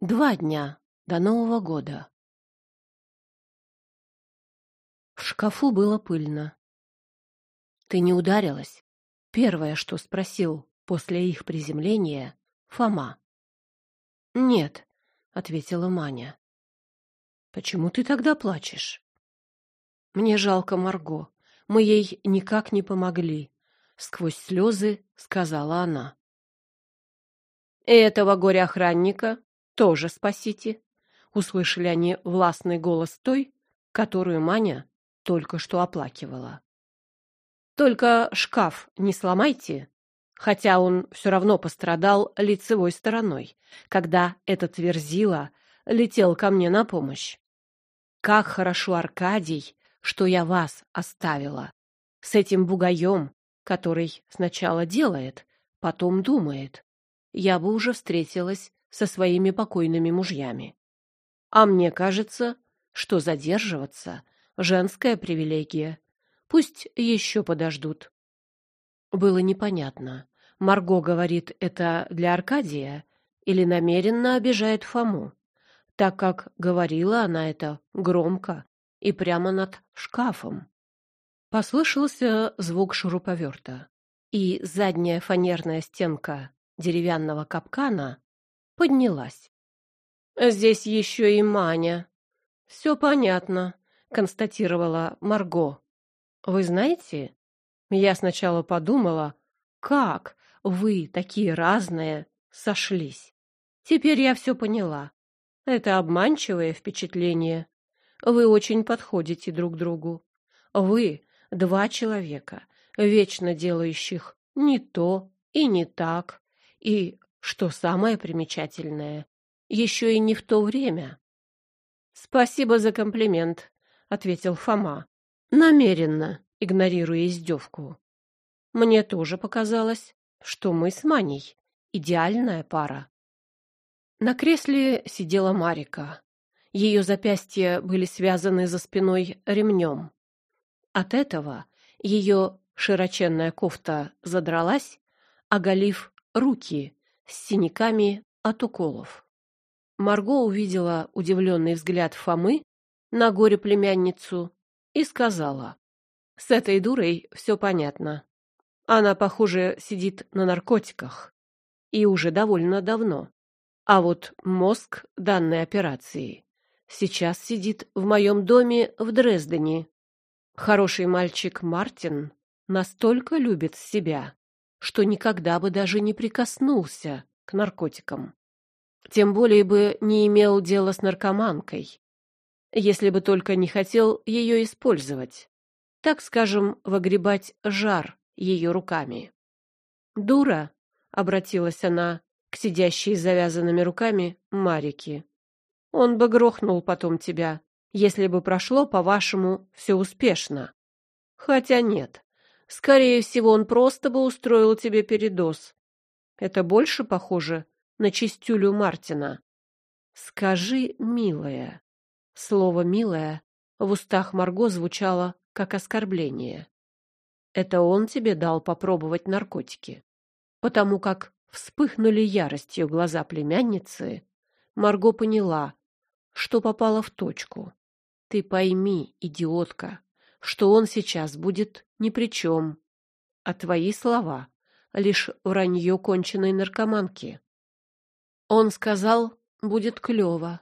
Два дня до Нового года. В шкафу было пыльно. «Ты не ударилась?» Первое, что спросил после их приземления Фома. «Нет», — ответила Маня. «Почему ты тогда плачешь?» «Мне жалко Марго. Мы ей никак не помогли», — сквозь слезы сказала она. «И этого горя-охранника тоже спасите!» Услышали они властный голос той, которую Маня только что оплакивала. «Только шкаф не сломайте!» Хотя он все равно пострадал лицевой стороной, когда этот верзила летел ко мне на помощь. Как хорошо, Аркадий, что я вас оставила. С этим бугаем, который сначала делает, потом думает. Я бы уже встретилась со своими покойными мужьями. А мне кажется, что задерживаться — женская привилегия. Пусть еще подождут. Было непонятно, Марго говорит это для Аркадия или намеренно обижает Фому, так как говорила она это громко и прямо над шкафом. Послышался звук шуруповерта, и задняя фанерная стенка деревянного капкана поднялась. «Здесь еще и Маня». «Все понятно», — констатировала Марго. «Вы знаете, я сначала подумала, как вы, такие разные, сошлись. Теперь я все поняла. Это обманчивое впечатление. Вы очень подходите друг другу. Вы — два человека, вечно делающих не то и не так, и что самое примечательное, еще и не в то время. «Спасибо за комплимент», — ответил Фома, намеренно игнорируя издевку. «Мне тоже показалось, что мы с Маней идеальная пара». На кресле сидела Марика. Ее запястья были связаны за спиной ремнем. От этого ее широченная кофта задралась, оголив руки с синяками от уколов. Марго увидела удивленный взгляд Фомы на горе-племянницу и сказала, «С этой дурой все понятно. Она, похоже, сидит на наркотиках. И уже довольно давно. А вот мозг данной операции сейчас сидит в моем доме в Дрездене. Хороший мальчик Мартин настолько любит себя, что никогда бы даже не прикоснулся к наркотикам. Тем более бы не имел дела с наркоманкой, если бы только не хотел ее использовать, так скажем, выгребать жар ее руками. «Дура!» — обратилась она к сидящей с завязанными руками Марике. «Он бы грохнул потом тебя, если бы прошло, по-вашему, все успешно. Хотя нет, Скорее всего, он просто бы устроил тебе передоз. Это больше похоже на чистюлю Мартина. Скажи, милая. Слово «милая» в устах Марго звучало как оскорбление. Это он тебе дал попробовать наркотики. Потому как вспыхнули яростью глаза племянницы, Марго поняла, что попала в точку. Ты пойми, идиотка, что он сейчас будет ни при чем. А твои слова — лишь вранье конченной наркоманки. Он сказал, будет клево.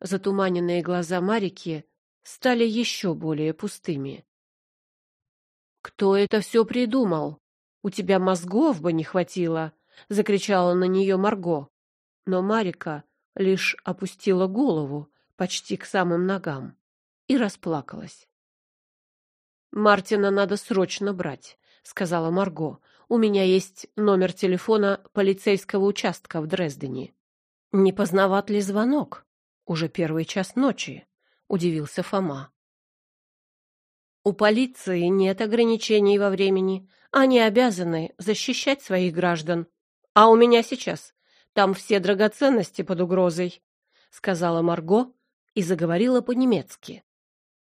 Затуманенные глаза Марики стали еще более пустыми. «Кто это все придумал? У тебя мозгов бы не хватило!» — закричала на нее Марго. Но Марика лишь опустила голову почти к самым ногам и расплакалась. «Мартина надо срочно брать», — сказала Марго. «У меня есть номер телефона полицейского участка в Дрездене». «Не познават ли звонок? Уже первый час ночи», — удивился Фома. «У полиции нет ограничений во времени. Они обязаны защищать своих граждан. А у меня сейчас там все драгоценности под угрозой», — сказала Марго и заговорила по-немецки.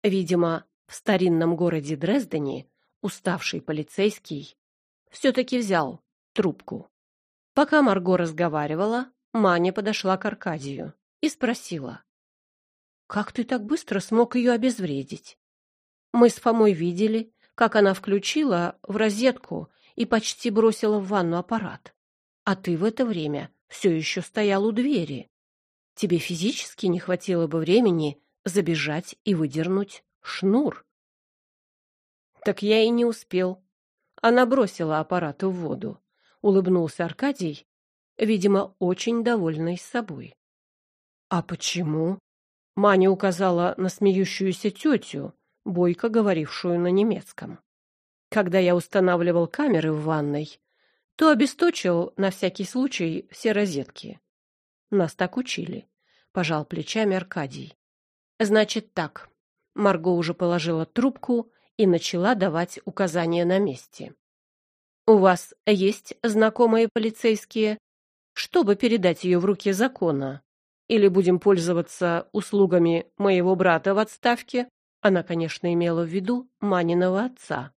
Видимо, в старинном городе Дрездене уставший полицейский все-таки взял трубку. Пока Марго разговаривала, Маня подошла к Аркадию. и спросила. «Как ты так быстро смог ее обезвредить?» Мы с Фомой видели, как она включила в розетку и почти бросила в ванну аппарат. А ты в это время все еще стоял у двери. Тебе физически не хватило бы времени забежать и выдернуть шнур. Так я и не успел. Она бросила аппарат в воду. Улыбнулся Аркадий, видимо, очень довольный собой. А почему? Маня указала на смеющуюся тетю, бойко говорившую на немецком. Когда я устанавливал камеры в ванной, то обесточил на всякий случай все розетки. Нас так учили, пожал плечами Аркадий. Значит так. Марго уже положила трубку и начала давать указания на месте. У вас есть знакомые полицейские, чтобы передать ее в руки закона? Или будем пользоваться услугами моего брата в отставке? Она, конечно, имела в виду Маниного отца.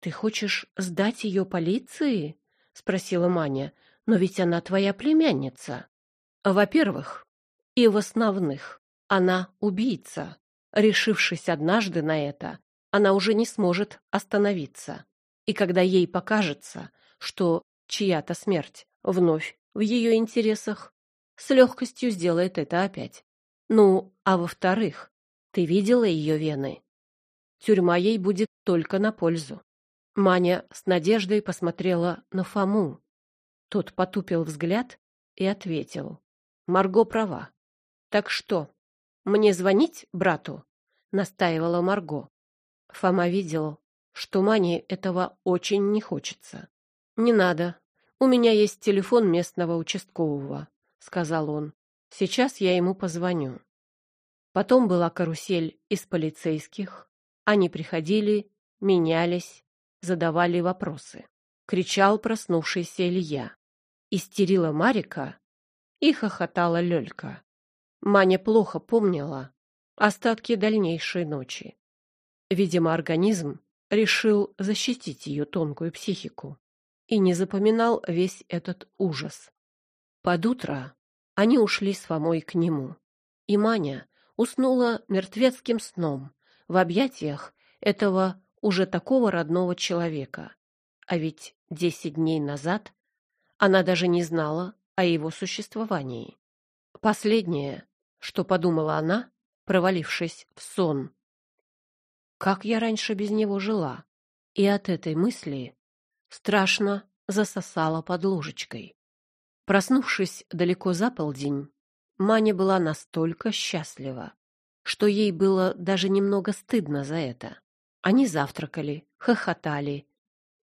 Ты хочешь сдать ее полиции? спросила Маня. Но ведь она твоя племянница. Во-первых, и в основных, она убийца. Решившись однажды на это, она уже не сможет остановиться. И когда ей покажется, что чья-то смерть вновь в ее интересах, с легкостью сделает это опять. Ну, а во-вторых, ты видела ее вены? Тюрьма ей будет только на пользу. Маня с надеждой посмотрела на Фому. Тот потупил взгляд и ответил. Марго права. Так что, мне звонить брату? Настаивала Марго. Фома видел, что Мане этого очень не хочется. Не надо. У меня есть телефон местного участкового, сказал он. Сейчас я ему позвоню. Потом была карусель из полицейских. Они приходили, менялись, задавали вопросы. Кричал проснувшийся Илья. Истерила Марика и хохотала Лёлька. Маня плохо помнила остатки дальнейшей ночи. Видимо, организм решил защитить ее тонкую психику и не запоминал весь этот ужас. Под утро они ушли с Фомой к нему, и Маня уснула мертвецким сном в объятиях этого уже такого родного человека. А ведь десять дней назад она даже не знала о его существовании. Последнее, что подумала она, провалившись в сон. Как я раньше без него жила? И от этой мысли страшно засосала под ложечкой. Проснувшись далеко за полдень, Маня была настолько счастлива, что ей было даже немного стыдно за это. Они завтракали, хохотали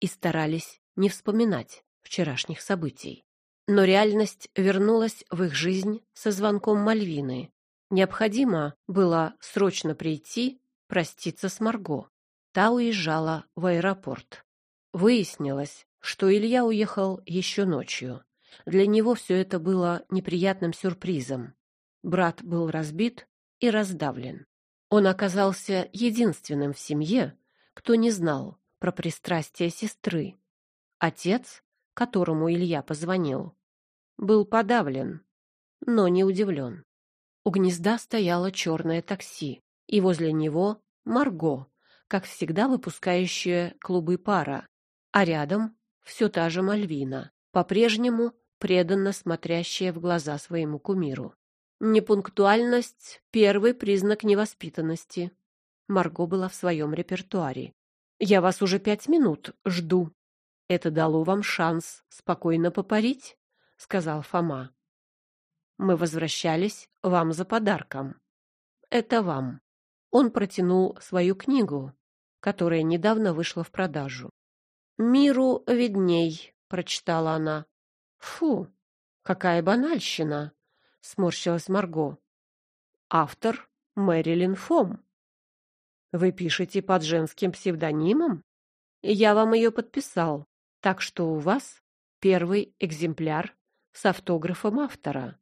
и старались не вспоминать вчерашних событий. Но реальность вернулась в их жизнь со звонком Мальвины. Необходимо было срочно прийти проститься с Марго. Та уезжала в аэропорт. Выяснилось, что Илья уехал еще ночью. Для него все это было неприятным сюрпризом. Брат был разбит и раздавлен. Он оказался единственным в семье, кто не знал про пристрастие сестры. Отец, которому Илья позвонил, был подавлен, но не удивлен. У гнезда стояло черное такси, и возле него Марго, как всегда выпускающая клубы пара, а рядом все та же Мальвина, по-прежнему преданно смотрящая в глаза своему кумиру. Непунктуальность — первый признак невоспитанности. Марго была в своем репертуаре. «Я вас уже пять минут жду. Это дало вам шанс спокойно попарить», — сказал Фома. «Мы возвращались вам за подарком. Это вам». Он протянул свою книгу, которая недавно вышла в продажу. «Миру видней», — прочитала она. «Фу, какая банальщина!» — сморщилась Марго. «Автор Мэрилин Фом. Вы пишете под женским псевдонимом? Я вам ее подписал, так что у вас первый экземпляр с автографом автора.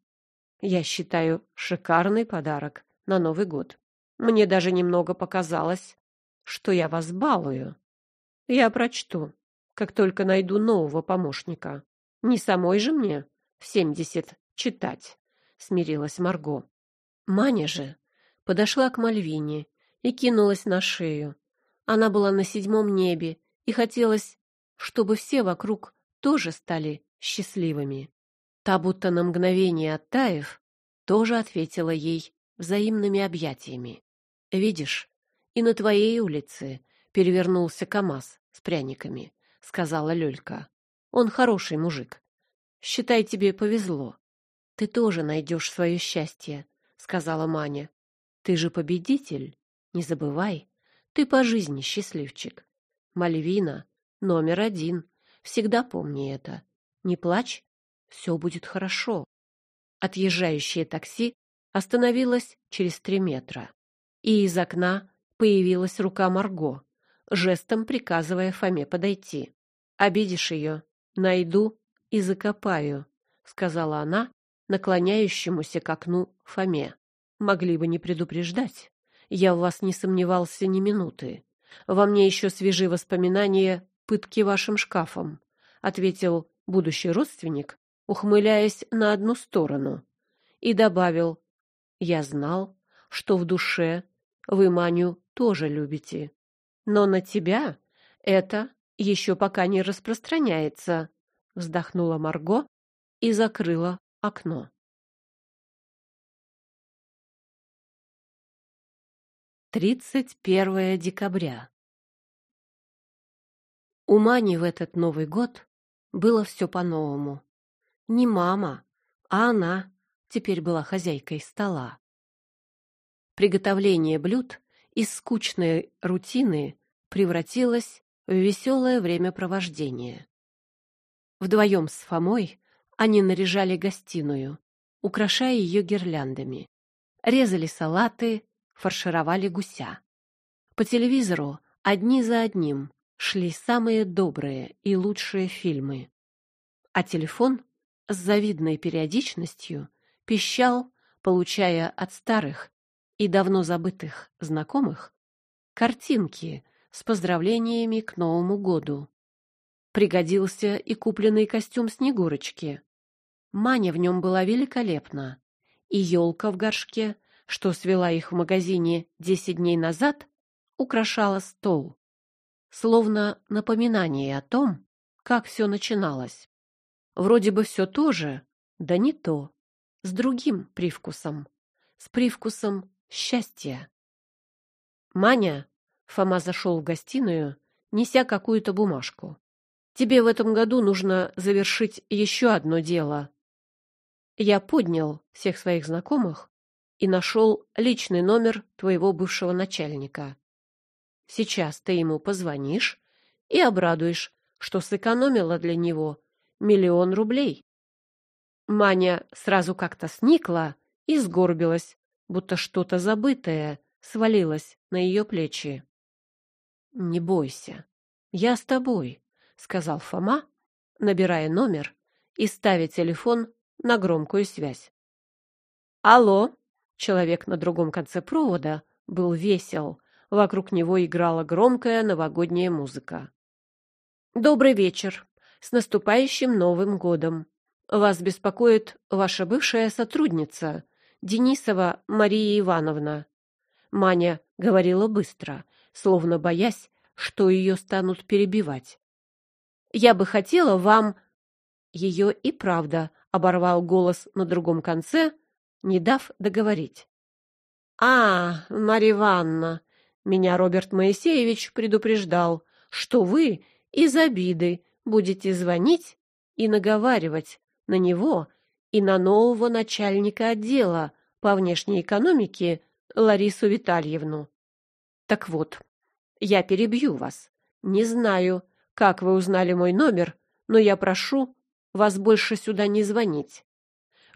Я считаю, шикарный подарок на Новый год. Мне даже немного показалось, что я вас балую. Я прочту, как только найду нового помощника. Не самой же мне в семьдесят читать, — смирилась Марго. Маня же подошла к Мальвине и кинулась на шею. Она была на седьмом небе, и хотелось, чтобы все вокруг тоже стали счастливыми. Та, будто на мгновение оттаив, тоже ответила ей взаимными объятиями. «Видишь, и на твоей улице перевернулся КамАЗ с пряниками», — сказала Лёлька. «Он хороший мужик. Считай, тебе повезло. Ты тоже найдешь свое счастье», — сказала Маня. «Ты же победитель, не забывай. Ты по жизни счастливчик. Мальвина — номер один. Всегда помни это. Не плачь, все будет хорошо». Отъезжающее такси остановилось через три метра, и из окна появилась рука Марго, жестом приказывая Фоме подойти. «Обидишь ее, найду и закопаю», — сказала она наклоняющемуся к окну Фоме. «Могли бы не предупреждать. Я в вас не сомневался ни минуты. Во мне еще свежи воспоминания пытки вашим шкафом», — ответил будущий родственник, ухмыляясь на одну сторону, и добавил, «Я знал, что в душе вы Маню тоже любите, но на тебя это еще пока не распространяется», вздохнула Марго и закрыла окно. Тридцать первое декабря. У Мани в этот Новый год было все по-новому. Не мама, а она теперь была хозяйкой стола. Приготовление блюд из скучной рутины превратилось в веселое времяпровождение. Вдвоем с Фомой они наряжали гостиную, украшая ее гирляндами, резали салаты, фаршировали гуся. По телевизору одни за одним шли самые добрые и лучшие фильмы. А телефон с завидной периодичностью пищал, получая от старых и давно забытых знакомых картинки с поздравлениями к Новому году. Пригодился и купленный костюм Снегурочки. Маня в нем была великолепна, и елка в горшке, что свела их в магазине десять дней назад, украшала стол, словно напоминание о том, как все начиналось. Вроде бы все то же, да не то, с другим привкусом, с привкусом счастья. «Маня!» — Фома зашел в гостиную, неся какую-то бумажку. «Тебе в этом году нужно завершить еще одно дело». Я поднял всех своих знакомых и нашел личный номер твоего бывшего начальника. Сейчас ты ему позвонишь и обрадуешь, что сэкономила для него миллион рублей. Маня сразу как-то сникла и сгорбилась, будто что-то забытое свалилось на ее плечи. «Не бойся, я с тобой», — сказал Фома, набирая номер и ставя телефон на громкую связь. «Алло!» Человек на другом конце провода был весел, вокруг него играла громкая новогодняя музыка. «Добрый вечер! С наступающим Новым годом! Вас беспокоит ваша бывшая сотрудница, Денисова Мария Ивановна». Маня говорила быстро, словно боясь, что ее станут перебивать. «Я бы хотела вам...» Ее и правда оборвал голос на другом конце, не дав договорить. «А, Марья Ивановна, меня Роберт Моисеевич предупреждал, что вы из обиды будете звонить и наговаривать на него и на нового начальника отдела по внешней экономике Ларису Витальевну. Так вот, я перебью вас. Не знаю, как вы узнали мой номер, но я прошу вас больше сюда не звонить.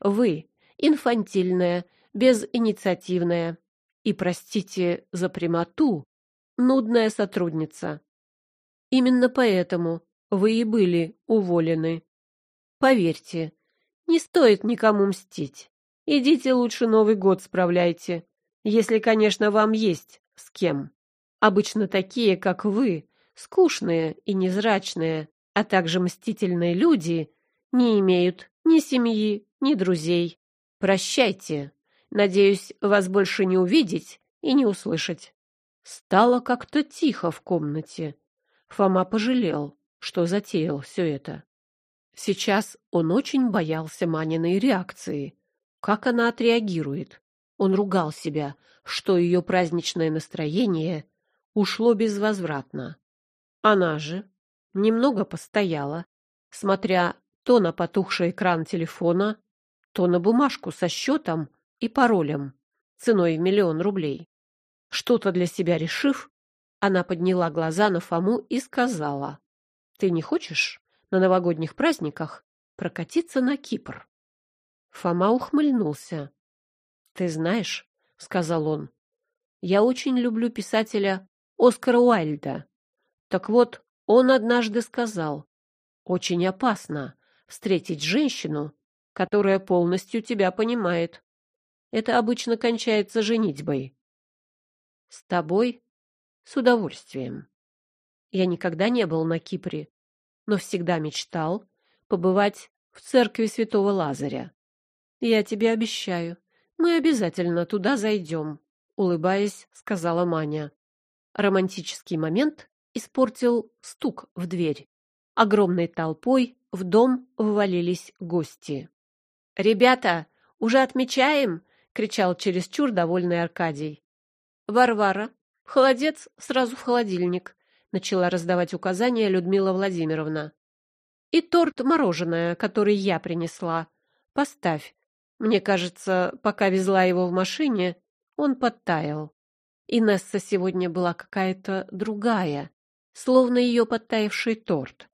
Вы инфантильная, безинициативная и, простите за прямоту, нудная сотрудница. Именно поэтому вы и были уволены. Поверьте, не стоит никому мстить. Идите лучше Новый год справляйте, если, конечно, вам есть с кем. Обычно такие, как вы, скучные и незрачные, а также мстительные люди, не имеют ни семьи, ни друзей. Прощайте, Надеюсь, вас больше не увидеть и не услышать. Стало как-то тихо в комнате. Фома пожалел, что затеял все это. Сейчас он очень боялся Маниной реакции. Как она отреагирует? Он ругал себя, что ее праздничное настроение ушло безвозвратно. Она же немного постояла, смотря то на потухший экран телефона, то на бумажку со счетом и паролем ценой в миллион рублей. Что-то для себя решив, она подняла глаза на Фому и сказала, «Ты не хочешь на новогодних праздниках прокатиться на Кипр?» Фома ухмыльнулся. «Ты знаешь, — сказал он, — я очень люблю писателя Оскара Уайльда. Так вот, он однажды сказал, очень опасно встретить женщину, которая полностью тебя понимает. Это обычно кончается женитьбой. С тобой? С удовольствием. Я никогда не был на Кипре, но всегда мечтал побывать в церкви святого Лазаря. Я тебе обещаю, мы обязательно туда зайдем, улыбаясь, сказала Маня. Романтический момент испортил стук в дверь. Огромной толпой в дом ввалились гости. «Ребята, уже отмечаем?» — кричал чересчур довольный Аркадий. «Варвара, холодец сразу в холодильник», — начала раздавать указания Людмила Владимировна. «И торт-мороженое, который я принесла. Поставь. Мне кажется, пока везла его в машине, он подтаял. Инесса сегодня была какая-то другая, словно ее подтаявший торт.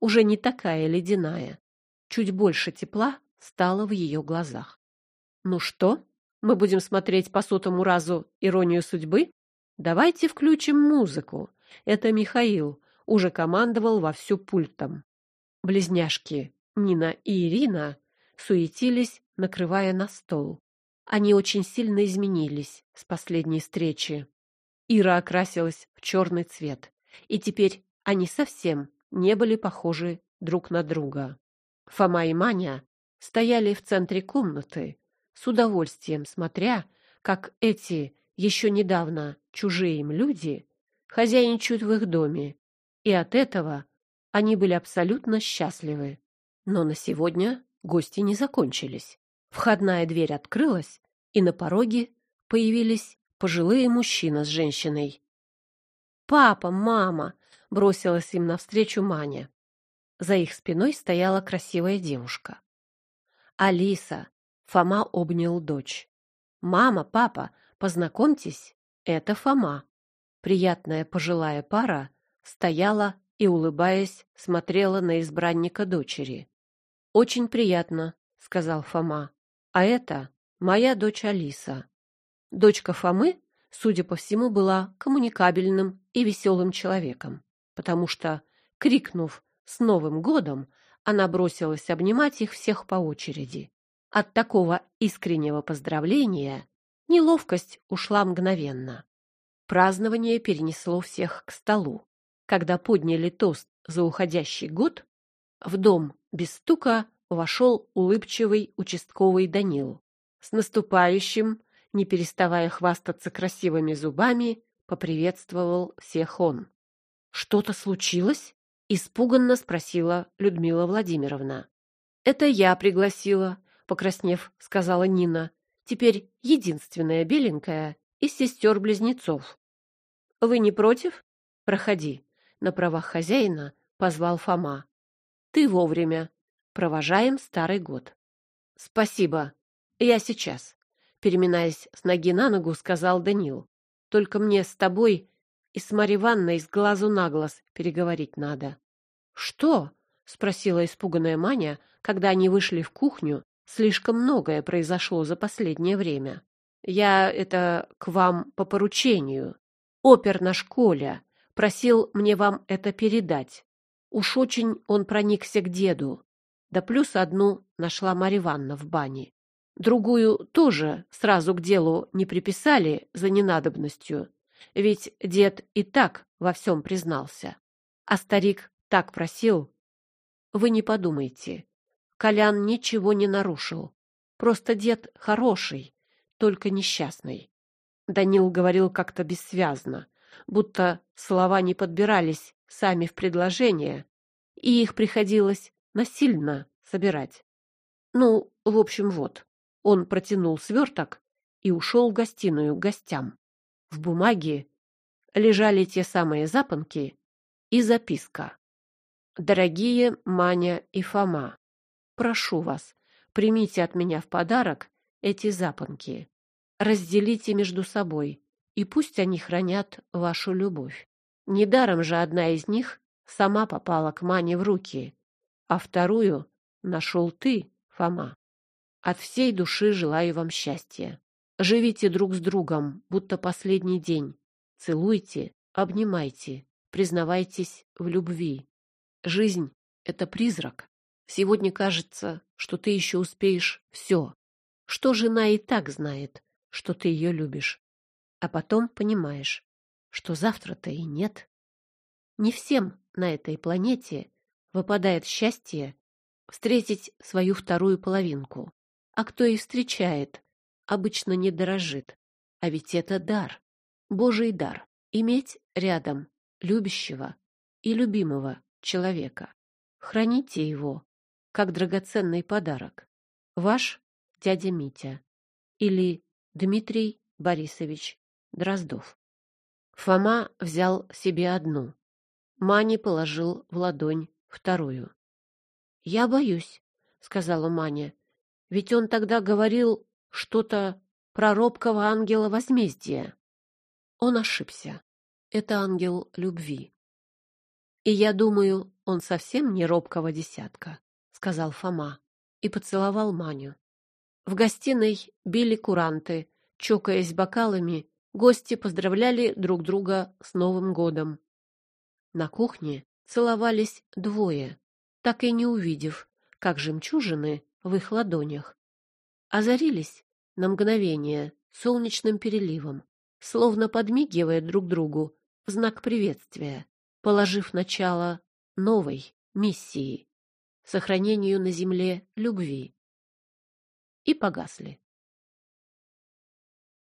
Уже не такая ледяная. Чуть больше тепла стало в ее глазах. «Ну что, мы будем смотреть по сотому разу «Иронию судьбы»? Давайте включим музыку. Это Михаил уже командовал вовсю пультом. Близняшки Нина и Ирина суетились, накрывая на стол. Они очень сильно изменились с последней встречи. Ира окрасилась в черный цвет, и теперь они совсем не были похожи друг на друга. Фома и Маня стояли в центре комнаты, с удовольствием смотря, как эти еще недавно чужие им люди хозяйничают в их доме, и от этого они были абсолютно счастливы. Но на сегодня гости не закончились. Входная дверь открылась, и на пороге появились пожилые мужчина с женщиной. «Папа, мама!» — бросилась им навстречу Маня. За их спиной стояла красивая девушка. «Алиса!» — Фома обнял дочь. «Мама, папа, познакомьтесь, это Фома». Приятная пожилая пара стояла и, улыбаясь, смотрела на избранника дочери. «Очень приятно», — сказал Фома. «А это моя дочь Алиса». Дочка Фомы, судя по всему, была коммуникабельным и веселым человеком, потому что, крикнув «С Новым годом!», она бросилась обнимать их всех по очереди. От такого искреннего поздравления неловкость ушла мгновенно. Празднование перенесло всех к столу. Когда подняли тост за уходящий год, в дом без стука вошел улыбчивый участковый Данил. С наступающим, не переставая хвастаться красивыми зубами, поприветствовал всех он. «Что-то случилось?» — испуганно спросила Людмила Владимировна. «Это я пригласила», — покраснев, сказала Нина. «Теперь единственная беленькая из сестер-близнецов». «Вы не против?» «Проходи», — на правах хозяина позвал Фома. Ты вовремя. Провожаем старый год. Спасибо. Я сейчас. Переминаясь с ноги на ногу, сказал Данил. Только мне с тобой и с Марьей Ивановной с глазу на глаз переговорить надо. Что? спросила испуганная Маня, когда они вышли в кухню. Слишком многое произошло за последнее время. Я это к вам по поручению. Опер на школе просил мне вам это передать. Уж очень он проникся к деду. Да плюс одну нашла Марья Ивановна в бане. Другую тоже сразу к делу не приписали за ненадобностью, ведь дед и так во всем признался. А старик так просил. Вы не подумайте, Колян ничего не нарушил. Просто дед хороший, только несчастной. Данил говорил как-то бессвязно, будто слова не подбирались сами в предложение, и их приходилось насильно собирать. Ну, в общем, вот. Он протянул сверток и ушел в гостиную к гостям. В бумаге лежали те самые запонки и записка. «Дорогие Маня и Фома, прошу вас, примите от меня в подарок эти запонки. Разделите между собой, и пусть они хранят вашу любовь. Недаром же одна из них сама попала к Мане в руки, а вторую нашел ты, Фома. От всей души желаю вам счастья. Живите друг с другом, будто последний день. Целуйте, обнимайте, признавайтесь в любви. Жизнь — это призрак. Сегодня кажется, что ты еще успеешь все, что жена и так знает, что ты ее любишь. А потом понимаешь, что завтра-то и нет. Не всем на этой планете выпадает счастье встретить свою вторую половинку. А кто и встречает, обычно не дорожит. А ведь это дар, Божий дар, иметь рядом любящего и любимого человека. Храните его, как драгоценный подарок. Ваш дядя Митя или Дмитрий Борисович Дроздов. Фома взял себе одну. Мане положил в ладонь вторую. — Я боюсь, — сказала Маня. — Ведь он тогда говорил что-то про робкого ангела возмездия. Он ошибся. Это ангел любви. И я думаю, он совсем не робкого десятка, — сказал Фома и поцеловал Маню. В гостиной били куранты, чокаясь бокалами, гости поздравляли друг друга с Новым годом. На кухне целовались двое, так и не увидев, как жемчужины в их ладонях. Озарились на мгновение солнечным переливом, словно подмигивая друг другу в знак приветствия, положив начало новой миссии — сохранению на земле любви и погасли.